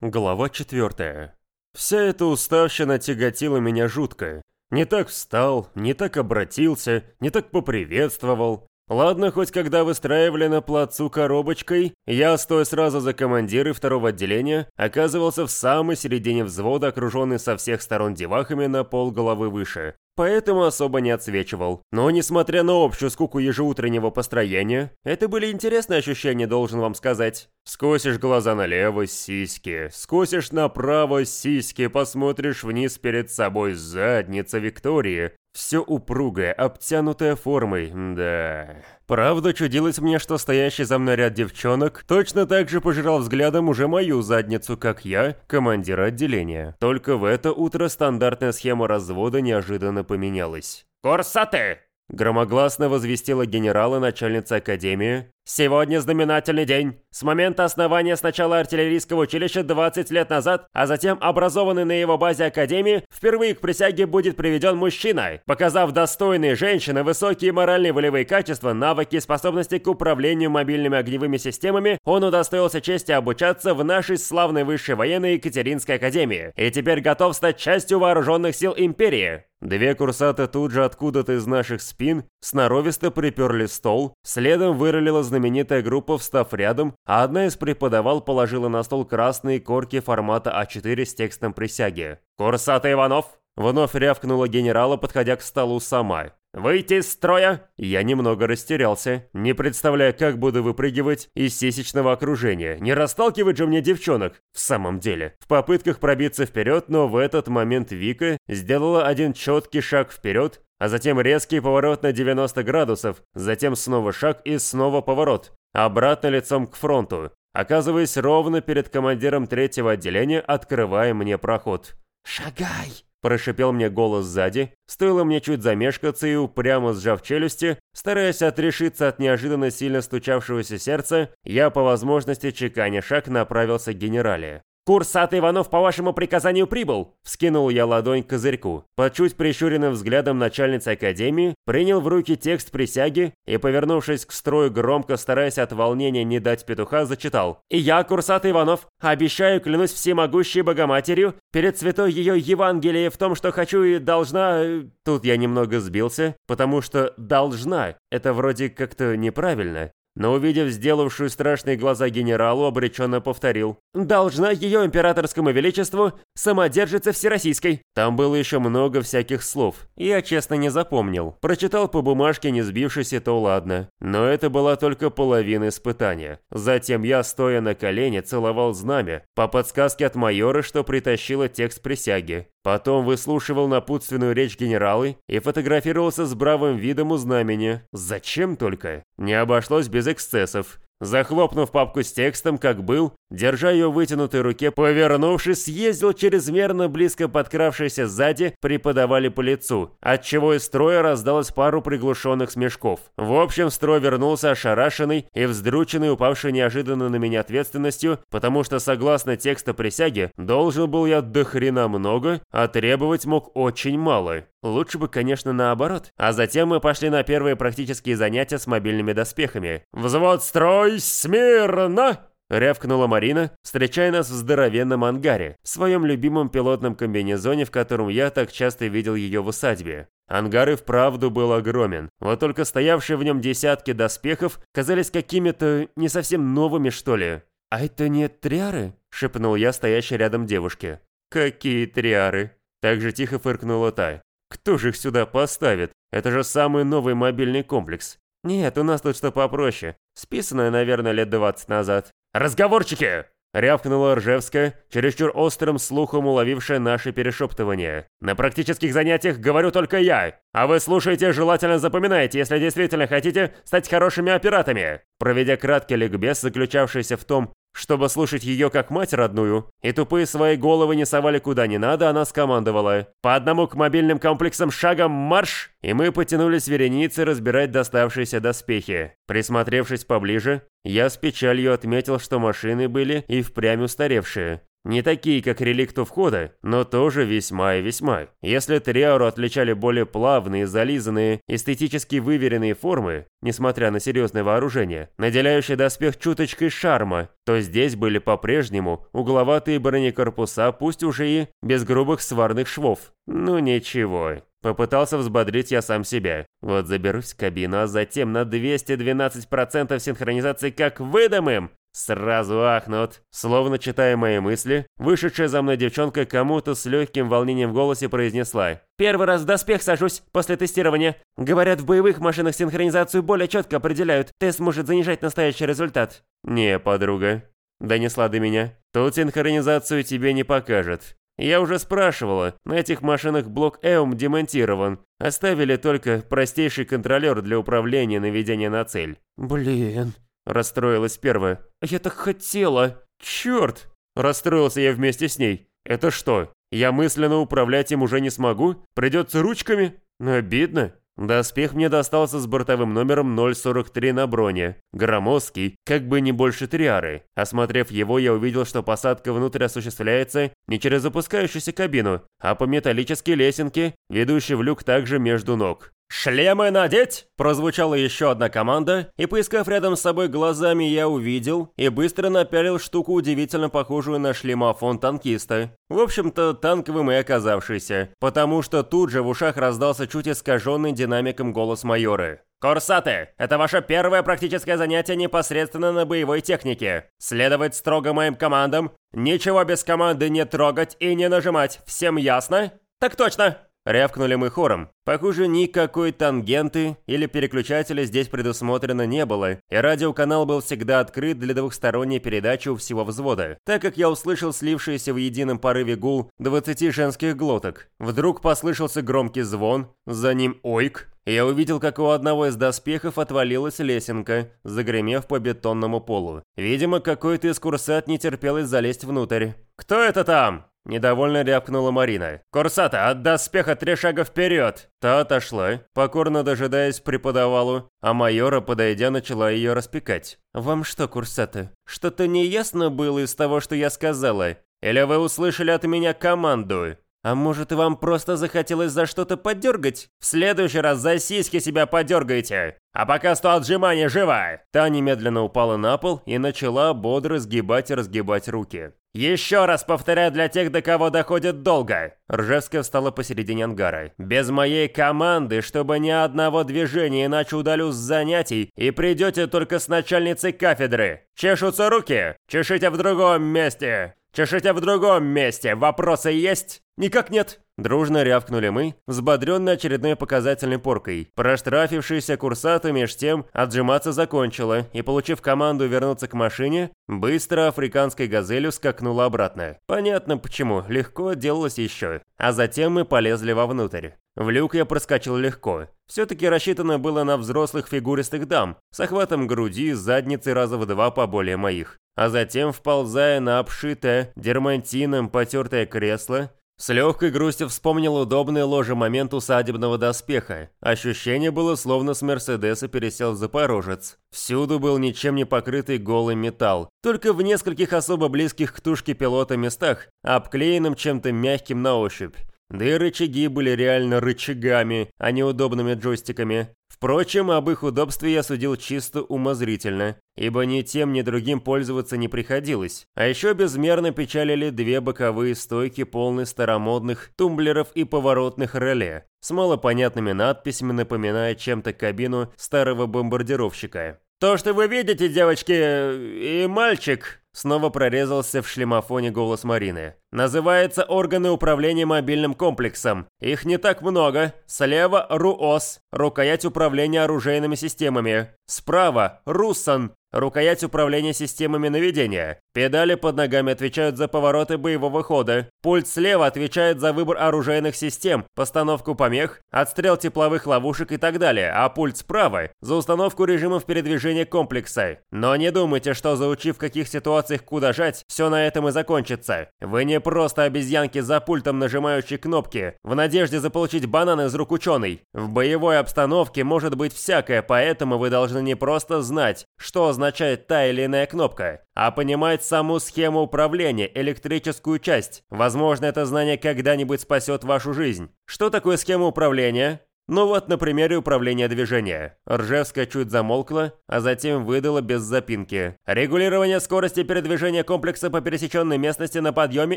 Глава 4. Вся эта уставщина тяготила меня жутко. Не так встал, не так обратился, не так поприветствовал. Ладно, хоть когда выстраивали на плацу коробочкой, я, стоя сразу за командиры второго отделения, оказывался в самой середине взвода, окруженный со всех сторон девахами на пол головы выше поэтому особо не отсвечивал. Но несмотря на общую скуку ежеутреннего построения, это были интересные ощущения, должен вам сказать. Скосишь глаза налево – сиськи, скосишь направо – сиськи, посмотришь вниз перед собой – задница Виктории. Все упругое, обтянутое формой, да. Правда, чудилось мне, что стоящий за мной ряд девчонок точно так же пожирал взглядом уже мою задницу, как я, командира отделения. Только в это утро стандартная схема развода неожиданно поменялась. «Курсаты!» Громогласно возвестила генерала начальница академии. «Сегодня знаменательный день. С момента основания сначала артиллерийского училища 20 лет назад, а затем образованный на его базе академии, впервые к присяге будет приведен мужчина, показав достойные женщины высокие моральные волевые качества, навыки и способности к управлению мобильными огневыми системами, он удостоился чести обучаться в нашей славной высшей военной Екатеринской академии и теперь готов стать частью вооруженных сил империи. Две курсата тут же откуда-то из наших спин сноровисто приперли стол, следом вырылила знаменитая группа, встав рядом, а одна из преподавал положила на стол красные корки формата А4 с текстом присяги. «Курсата Иванов!» Вновь рявкнула генерала, подходя к столу сама. «Выйти из строя!» Я немного растерялся, не представляя, как буду выпрыгивать из сисечного окружения. Не расталкивать же мне девчонок, в самом деле. В попытках пробиться вперед, но в этот момент Вика сделала один четкий шаг вперед, а затем резкий поворот на 90 градусов, затем снова шаг и снова поворот, обратно лицом к фронту, оказываясь ровно перед командиром третьего отделения, открывая мне проход. «Шагай!» Прошипел мне голос сзади, стоило мне чуть замешкаться и упрямо сжав челюсти, стараясь отрешиться от неожиданно сильно стучавшегося сердца, я по возможности чеканя шаг направился к генерале. «Курсат Иванов по вашему приказанию прибыл!» Вскинул я ладонь к козырьку. Под чуть прищуренным взглядом начальницы академии принял в руки текст присяги и, повернувшись к строю громко, стараясь от волнения не дать петуха, зачитал. «И я, Курсат Иванов, обещаю, клянусь всемогущей Богоматерью, перед святой ее Евангелие в том, что хочу и должна...» Тут я немного сбился, потому что «должна» — это вроде как-то неправильно но увидев сделавшую страшные глаза генералу, обреченно повторил. «Должна ее императорскому величеству самодержица всероссийской». Там было еще много всяких слов. Я честно не запомнил. Прочитал по бумажке, не сбившись, и то ладно. Но это была только половина испытания. Затем я, стоя на колене, целовал знамя, по подсказке от майора, что притащила текст присяги. Потом выслушивал напутственную речь генералы и фотографировался с бравым видом у знамени. Зачем только? Не обошлось без эксцессов. Захлопнув папку с текстом, как был, держа ее в вытянутой руке, повернувшись, съездил чрезмерно близко подкравшийся сзади, преподавали по лицу, отчего из строя раздалось пару приглушенных смешков. В общем, строй вернулся ошарашенный и вздрученный, упавший неожиданно на меня ответственностью, потому что, согласно текста присяги, должен был я до хрена много, а требовать мог очень мало. Лучше бы, конечно, наоборот. А затем мы пошли на первые практические занятия с мобильными доспехами. «Взвод строй смирно!» Рявкнула Марина, встречая нас в здоровенном ангаре, в своем любимом пилотном комбинезоне, в котором я так часто видел ее в усадьбе. Ангар и вправду был огромен, вот только стоявшие в нем десятки доспехов казались какими-то не совсем новыми, что ли. «А это не триары?» – шепнул я стоящей рядом девушке. «Какие триары?» – так же тихо фыркнула та. Кто же их сюда поставит? Это же самый новый мобильный комплекс. Нет, у нас тут что попроще. Списанное, наверное, лет 20 назад. «Разговорчики!» Рявкнула Ржевская, чересчур острым слухом уловившая наше перешептывание. «На практических занятиях говорю только я, а вы слушайте, желательно запоминайте, если действительно хотите стать хорошими оператами». Проведя краткий ликбез, заключавшийся в том, чтобы слушать ее как мать родную, и тупые свои головы не совали куда не надо, она скомандовала «По одному к мобильным комплексам шагом марш!» И мы потянулись вереницей разбирать доставшиеся доспехи. Присмотревшись поближе, я с печалью отметил, что машины были и впрямь устаревшие. Не такие, как реликт у входа, но тоже весьма и весьма. Если Триару отличали более плавные, зализанные, эстетически выверенные формы, несмотря на серьезное вооружение, наделяющие доспех чуточкой шарма, то здесь были по-прежнему угловатые бронекорпуса, пусть уже и без грубых сварных швов. Ну ничего. Попытался взбодрить я сам себя. Вот заберусь в кабину, а затем на 212% синхронизации как выдам им. Сразу ахнут. Словно читая мои мысли, вышедшая за мной девчонка кому-то с легким волнением в голосе произнесла. «Первый раз в доспех сажусь после тестирования. Говорят, в боевых машинах синхронизацию более четко определяют. Тест может занижать настоящий результат». «Не, подруга», — донесла до меня. «Тут синхронизацию тебе не покажет. Я уже спрашивала, на этих машинах блок EOM демонтирован. Оставили только простейший контролер для управления наведения на цель». «Блин», Расстроилась первая. «Я так хотела!» «Черт!» Расстроился я вместе с ней. «Это что, я мысленно управлять им уже не смогу? Придется ручками? Ну, обидно!» Доспех мне достался с бортовым номером 043 на броне. Громоздкий, как бы не больше триары. Осмотрев его, я увидел, что посадка внутрь осуществляется не через запускающуюся кабину, а по металлической лесенке, ведущей в люк также между ног. «Шлемы надеть!» Прозвучала еще одна команда, и поискав рядом с собой глазами, я увидел и быстро напялил штуку, удивительно похожую на шлемофон танкиста. В общем-то, танковым и оказавшийся, потому что тут же в ушах раздался чуть искаженный динамиком голос майора. «Курсаты, это ваше первое практическое занятие непосредственно на боевой технике. Следовать строго моим командам, ничего без команды не трогать и не нажимать, всем ясно?» «Так точно!» Рявкнули мы хором. Похоже, никакой тангенты или переключателя здесь предусмотрено не было, и радиоканал был всегда открыт для двухсторонней передачи у всего взвода, так как я услышал слившийся в едином порыве гул 20 женских глоток. Вдруг послышался громкий звон, за ним ойк, и я увидел, как у одного из доспехов отвалилась лесенка, загремев по бетонному полу. Видимо, какой-то из курсат не терпелось залезть внутрь. «Кто это там?» Недовольно рявкнула Марина. «Курсата, от доспеха три шага вперед!» Та отошла, покорно дожидаясь преподавалу, а майора, подойдя, начала ее распекать. «Вам что, Курсата, что-то неясно было из того, что я сказала? Или вы услышали от меня команду?» А может, вам просто захотелось за что-то подергать? В следующий раз за сиськи себя подергайте. А пока сто отжиманий жива!» Та немедленно упала на пол и начала бодро сгибать и разгибать руки. «Еще раз повторяю для тех, до кого доходит долго!» Ржевская встала посередине ангара. «Без моей команды, чтобы ни одного движения, иначе удалю с занятий, и придете только с начальницей кафедры. Чешутся руки? Чешите в другом месте! Чешите в другом месте! Вопросы есть?» «Никак нет!» Дружно рявкнули мы, взбодренные очередной показательной поркой. Проштрафившаяся курсата меж тем отжиматься закончила и, получив команду вернуться к машине, быстро африканской газелью скакнула обратно. Понятно почему, легко делалось еще. А затем мы полезли вовнутрь. В люк я проскочил легко. Все-таки рассчитано было на взрослых фигуристых дам, с охватом груди, задницы раза в два поболее моих. А затем, вползая на обшитое дермантином потертое кресло, с легкой грустью вспомнил удобный ложе момент усадебного доспеха. Ощущение было, словно с Мерседеса пересел Запорожец. Всюду был ничем не покрытый голый металл, только в нескольких особо близких к тушке пилота местах, обклеенным чем-то мягким на ощупь. Да и рычаги были реально рычагами, а не удобными джойстиками. Впрочем, об их удобстве я судил чисто умозрительно, ибо ни тем, ни другим пользоваться не приходилось. А еще безмерно печалили две боковые стойки, полные старомодных тумблеров и поворотных реле, с малопонятными надписями, напоминая чем-то кабину старого бомбардировщика. «То, что вы видите, девочки и мальчик», снова прорезался в шлемофоне голос Марины. «Называется органы управления мобильным комплексом. Их не так много. Слева – РУОС, рукоять управления оружейными системами. Справа – РУСАН, Рукоять управления системами наведения. Педали под ногами отвечают за повороты боевого хода. Пульт слева отвечает за выбор оружейных систем, постановку помех, отстрел тепловых ловушек и так далее, а пульт справа – за установку режимов передвижения комплекса. Но не думайте, что заучив в каких ситуациях куда жать, все на этом и закончится. Вы не просто обезьянки за пультом, нажимающие кнопки, в надежде заполучить банан из рук ученый. В боевой обстановке может быть всякое, поэтому вы должны не просто знать, что означает та или иная кнопка, а понимать саму схему управления, электрическую часть. Возможно, это знание когда-нибудь спасет вашу жизнь. Что такое схема управления? Ну вот на примере управления движения. Ржевская чуть замолкла, а затем выдала без запинки. Регулирование скорости передвижения комплекса по пересеченной местности на подъеме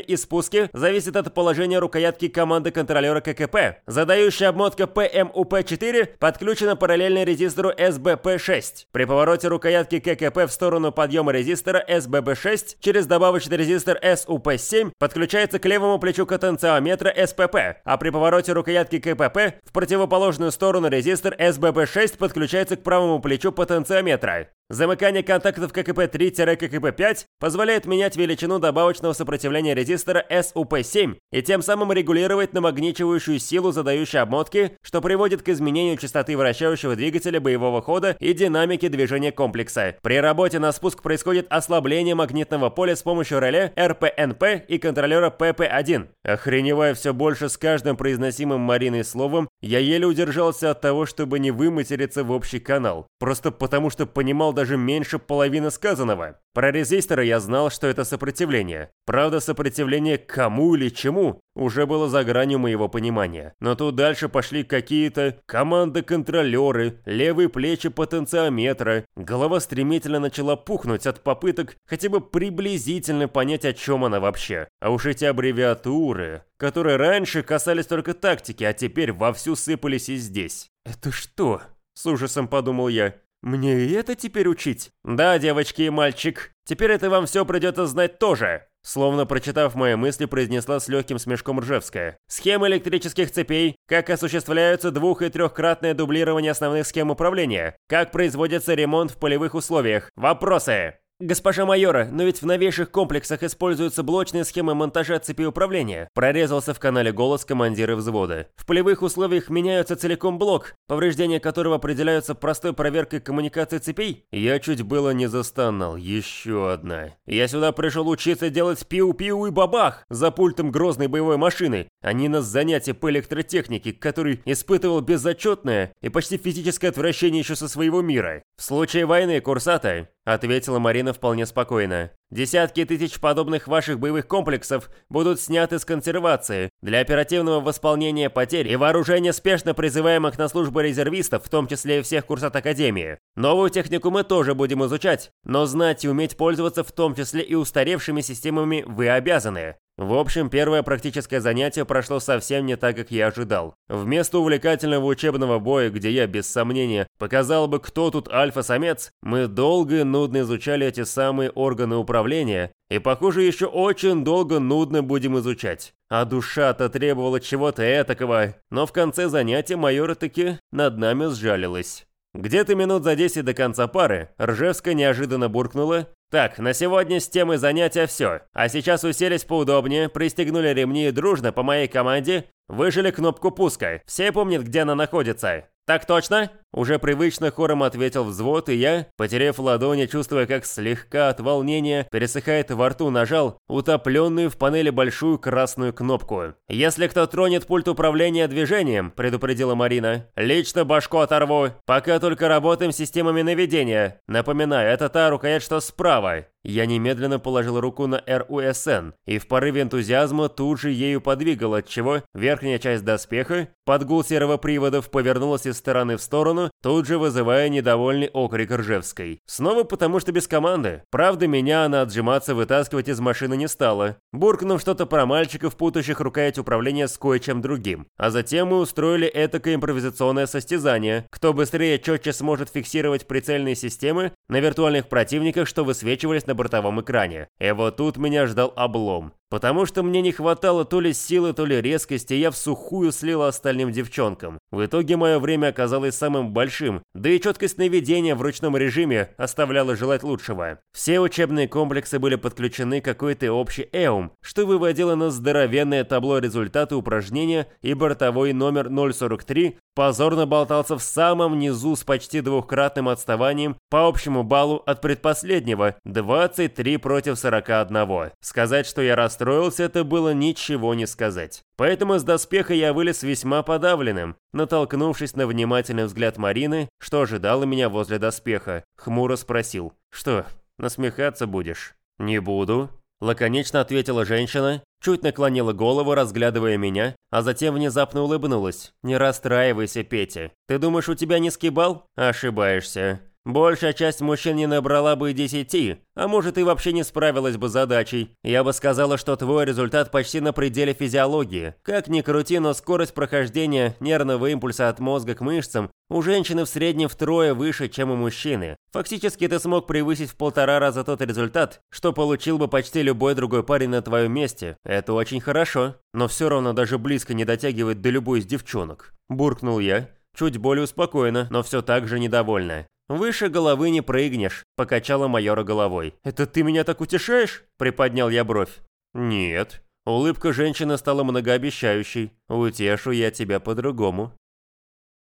и спуске зависит от положения рукоятки команды контролера ККП. Задающая обмотка ПМУП-4 подключена параллельно резистору СБП-6. При повороте рукоятки ККП в сторону подъема резистора СББ-6 через добавочный резистор СУП-7 подключается к левому плечу потенциометра СПП, а при повороте рукоятки КПП в противоположную противоположную сторону резистор СББ6 подключается к правому плечу потенциометра. Замыкание контактов ККП-3-ККП-5 позволяет менять величину добавочного сопротивления резистора СУП-7 и тем самым регулировать намагничивающую силу задающей обмотки, что приводит к изменению частоты вращающего двигателя боевого хода и динамики движения комплекса. При работе на спуск происходит ослабление магнитного поля с помощью реле РПНП и контролера ПП-1. Охреневая все больше с каждым произносимым Мариной словом, я еле удержался от того, чтобы не выматериться в общий канал. Просто потому, что понимал даже меньше половины сказанного. Про резисторы я знал, что это сопротивление. Правда, сопротивление кому или чему уже было за гранью моего понимания. Но тут дальше пошли какие-то команды-контролеры, левые плечи потенциометра. Голова стремительно начала пухнуть от попыток хотя бы приблизительно понять, о чем она вообще. А уж эти аббревиатуры, которые раньше касались только тактики, а теперь вовсю сыпались и здесь. «Это что?» – с ужасом подумал я. «Мне и это теперь учить?» «Да, девочки и мальчик, теперь это вам все придется знать тоже!» Словно прочитав мои мысли, произнесла с легким смешком Ржевская. «Схемы электрических цепей, как осуществляются двух- и трехкратное дублирование основных схем управления, как производится ремонт в полевых условиях. Вопросы!» «Госпожа майора, но ведь в новейших комплексах используются блочные схемы монтажа цепи управления», прорезался в канале голос командира взвода. «В полевых условиях меняются целиком блок, повреждения которого определяются простой проверкой коммуникации цепей». Я чуть было не застонал. Еще одна. Я сюда пришел учиться делать пиу-пиу и бабах за пультом грозной боевой машины, а не на занятия по электротехнике, который испытывал безотчетное и почти физическое отвращение еще со своего мира. В случае войны, курсата, ответила Марина вполне спокойно. Десятки тысяч подобных ваших боевых комплексов будут сняты с консервации для оперативного восполнения потерь и вооружения спешно призываемых на службу резервистов, в том числе и всех курсат Академии. Новую технику мы тоже будем изучать, но знать и уметь пользоваться в том числе и устаревшими системами вы обязаны. В общем, первое практическое занятие прошло совсем не так, как я ожидал. Вместо увлекательного учебного боя, где я, без сомнения, показал бы, кто тут альфа-самец, мы долго и нудно изучали эти самые органы управления, и, похоже, еще очень долго нудно будем изучать. А душа-то требовала чего-то этакого, но в конце занятия майора таки над нами сжалилась. Где-то минут за 10 до конца пары Ржевская неожиданно буркнула «Так, на сегодня с темой занятия все. А сейчас уселись поудобнее, пристегнули ремни и дружно по моей команде выжили кнопку пуска. Все помнят, где она находится. «Так точно?» Уже привычно хором ответил взвод, и я, потеряв ладони, чувствуя, как слегка от волнения пересыхает во рту, нажал утопленную в панели большую красную кнопку. «Если кто тронет пульт управления движением», – предупредила Марина, – «лично башку оторву. Пока только работаем системами наведения. Напоминаю, это та рукоять, что справа. Я немедленно положил руку на РУСН и в порыве энтузиазма тут же ею подвигал, отчего верхняя часть доспеха под гул сервоприводов повернулась из стороны в сторону, тут же вызывая недовольный окрик Ржевской. Снова потому, что без команды. Правда, меня она отжиматься вытаскивать из машины не стала, буркнув что-то про мальчиков, путающих рукоять управления с кое-чем другим. А затем мы устроили этакое импровизационное состязание, кто быстрее четче сможет фиксировать прицельные системы на виртуальных противниках, что высвечивались на бортовом экране. И вот тут меня ждал облом. Потому что мне не хватало то ли силы, то ли резкости, я в сухую слил остальным девчонкам. В итоге мое время оказалось самым большим, да и четкость наведения в ручном режиме оставляла желать лучшего. Все учебные комплексы были подключены к какой-то общей ЭУМ, что выводило на здоровенное табло результаты упражнения и бортовой номер 043 позорно болтался в самом низу с почти двухкратным отставанием по общему баллу от предпоследнего – 23 против 41. Сказать, что я расстроился, это было ничего не сказать. Поэтому с доспеха я вылез весьма подавленным, натолкнувшись на внимательный взгляд Марины, что ожидала меня возле доспеха, хмуро спросил «Что, насмехаться будешь?» «Не буду», Лаконично ответила женщина, чуть наклонила голову, разглядывая меня, а затем внезапно улыбнулась. «Не расстраивайся, Петя. Ты думаешь, у тебя низкий балл? Ошибаешься. Большая часть мужчин не набрала бы и десяти, а может и вообще не справилась бы с задачей. Я бы сказала, что твой результат почти на пределе физиологии. Как ни крути, но скорость прохождения нервного импульса от мозга к мышцам у женщины в среднем втрое выше, чем у мужчины. Фактически ты смог превысить в полтора раза тот результат, что получил бы почти любой другой парень на твоем месте. Это очень хорошо, но все равно даже близко не дотягивает до любой из девчонок. Буркнул я, чуть более успокоенно, но все так же недовольна. «Выше головы не прыгнешь», – покачала майора головой. «Это ты меня так утешаешь?» – приподнял я бровь. «Нет». Улыбка женщины стала многообещающей. «Утешу я тебя по-другому».